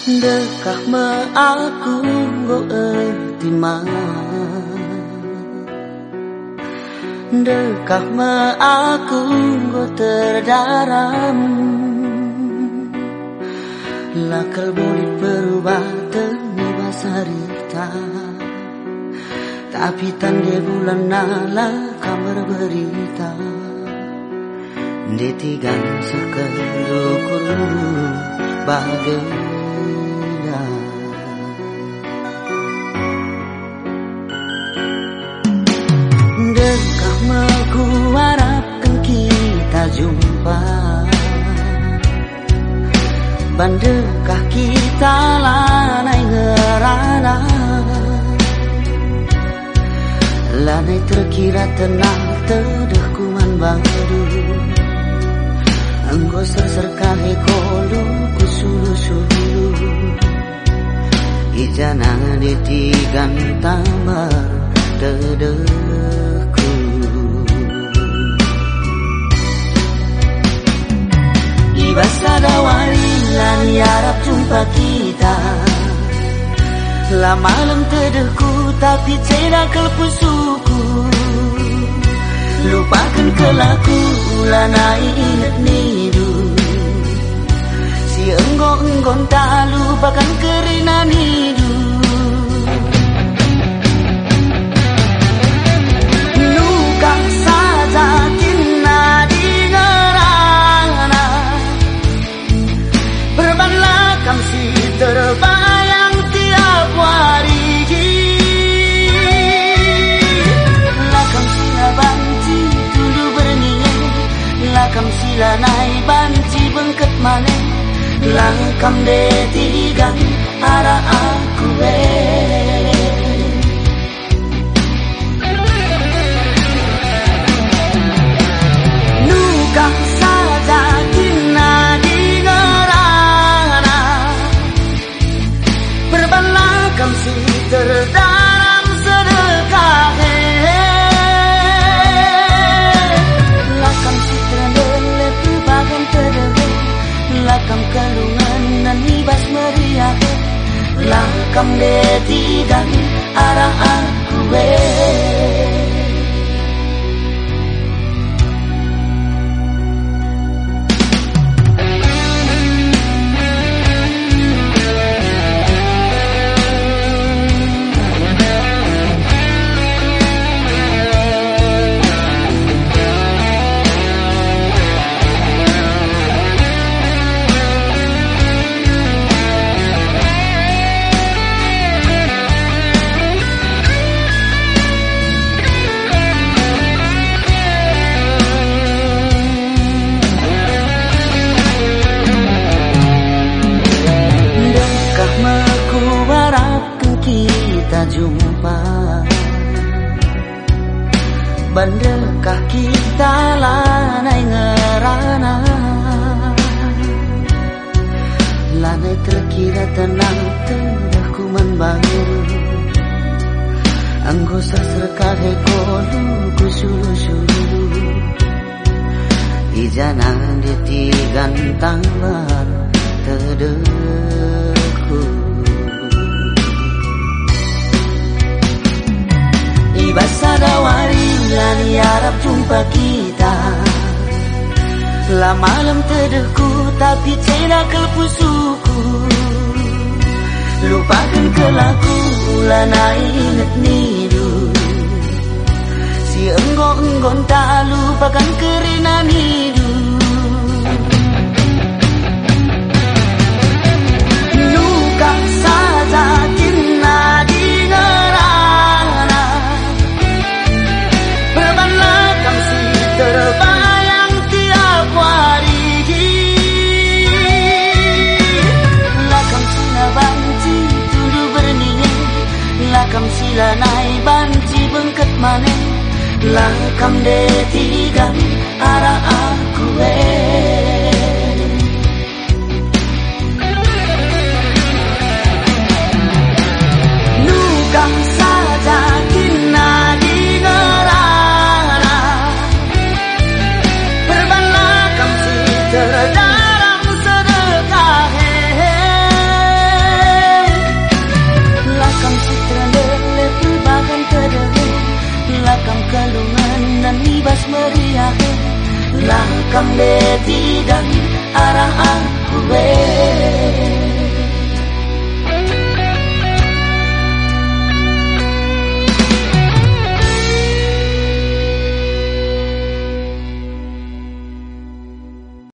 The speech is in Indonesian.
Dekah me aku go etima Dekah me aku go terdaram Lakal boleh berubah teni basarita Tapi tanda bulan nala kamar berita. Ditigan sekedukurmu bagai Bandekah kita lanai ngerana? Lanai terkira tenang tedeh kuman bangdu Engkau serserkahi kolu kusulu-sulu. Ijana ditigan tamar tedehku Ibasa dawari lan yarap jumpa kita. Lama malam tedehku tapi cera kelpusuku Lupakan kelaku lanai ingat nidu. Si enggon-enggon tak lupakan kerinan hidup Lakam sila naik banci bengket malam Langkam de tigang arah aku eh Lakam deti dan arah aku jumpa Bandekah kita lanai ngerana? Lanai terkira tenang tedah kuman bangun Anggo serkare kolu kusulu-sulu Ijanang ditigan tangbar tedehku Ibasa dawari lan yarap jumpa kita. Lah malam tedehku tapi cera kelpusuku Lupakan kelaku lana ingat nidu. Si enggon-enggon tak lupakan kerinan bengket manen Lakam detigan arah kamedi dan arah aku